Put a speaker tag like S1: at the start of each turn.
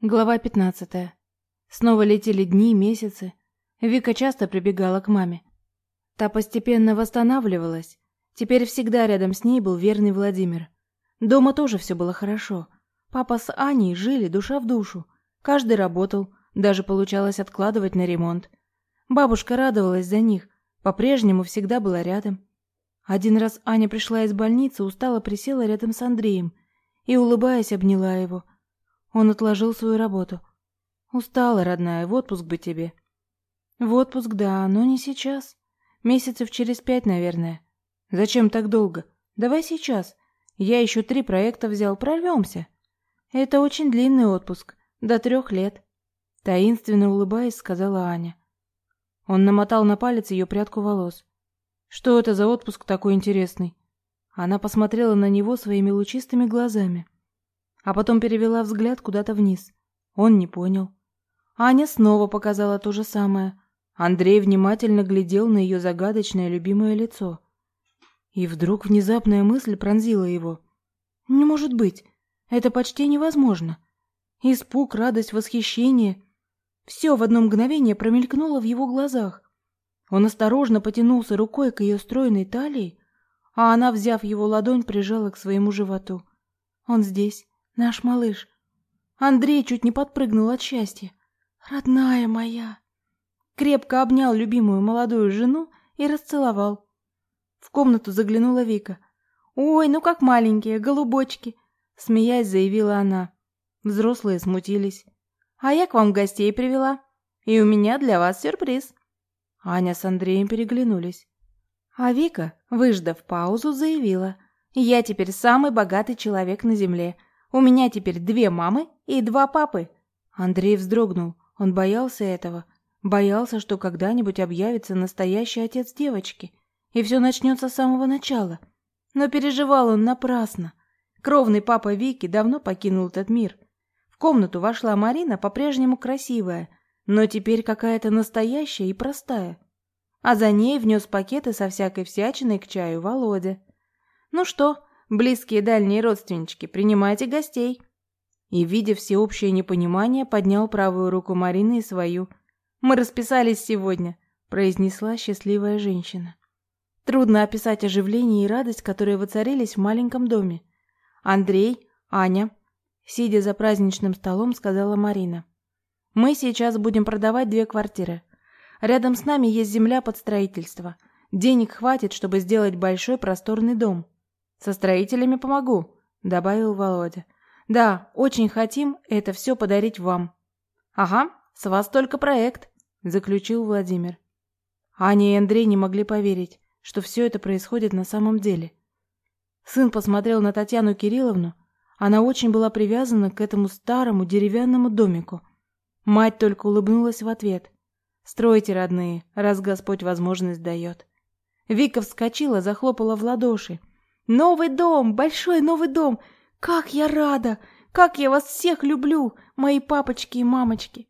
S1: Глава 15. Снова летели дни, месяцы. Вика часто прибегала к маме. Та постепенно восстанавливалась. Теперь всегда рядом с ней был верный Владимир. Дома тоже все было хорошо. Папа с Аней жили душа в душу. Каждый работал, даже получалось откладывать на ремонт. Бабушка радовалась за них, по-прежнему всегда была рядом. Один раз Аня пришла из больницы, устало присела рядом с Андреем и, улыбаясь, обняла его – он отложил свою работу. Устала, родная, в отпуск бы тебе. В отпуск, да, но не сейчас. Месяцев через пять, наверное. Зачем так долго? Давай сейчас. Я еще три проекта взял, прорвемся. Это очень длинный отпуск, до трех лет. Таинственно улыбаясь, сказала Аня. Он намотал на палец ее прядку волос. Что это за отпуск такой интересный? Она посмотрела на него своими лучистыми глазами а потом перевела взгляд куда-то вниз. Он не понял. Аня снова показала то же самое. Андрей внимательно глядел на ее загадочное любимое лицо. И вдруг внезапная мысль пронзила его. Не может быть. Это почти невозможно. Испуг, радость, восхищение все в одно мгновение промелькнуло в его глазах. Он осторожно потянулся рукой к ее стройной талии, а она, взяв его ладонь, прижала к своему животу. Он здесь, Наш малыш. Андрей чуть не подпрыгнул от счастья. Родная моя. Крепко обнял любимую молодую жену и расцеловал. В комнату заглянула Вика. Ой, ну как маленькие, голубочки, смеясь, заявила она. Взрослые смутились. А я к вам гостей привела, и у меня для вас сюрприз. Аня с Андреем переглянулись. А Вика, выждав паузу, заявила: "Я теперь самый богатый человек на земле. У меня теперь две мамы и два папы. Андрей вздрогнул. Он боялся этого. Боялся, что когда-нибудь объявится настоящий отец девочки, и все начнется с самого начала. Но переживал он напрасно. Кровный папа Вики давно покинул этот мир. В комнату вошла Марина, по-прежнему красивая, но теперь какая-то настоящая и простая. А за ней внес пакеты со всякой всячиной к чаю Володя. «Ну что, Близкие и дальние родственнички, принимайте гостей!» И, видя всеобщее непонимание, поднял правую руку Марины и свою. «Мы расписались сегодня», — произнесла счастливая женщина. Трудно описать оживление и радость, которые воцарились в маленьком доме. «Андрей, Аня», — сидя за праздничным столом, сказала Марина. «Мы сейчас будем продавать две квартиры. Рядом с нами есть земля под строительство. Денег хватит, чтобы сделать большой просторный дом. Со строителями помогу, добавил Володя. Да, очень хотим это все подарить вам. Ага, с вас только проект, заключил Владимир. Аня и Андрей не могли поверить, что все это происходит на самом деле. Сын посмотрел на Татьяну Кирилловну. Она очень была привязана к этому старому деревянному домику. Мать только улыбнулась в ответ. «Стройте, родные, раз Господь возможность дает». Вика вскочила, захлопала в ладоши. Новый дом, большой новый дом. Как я рада! Как я вас всех люблю, мои папочки и мамочки.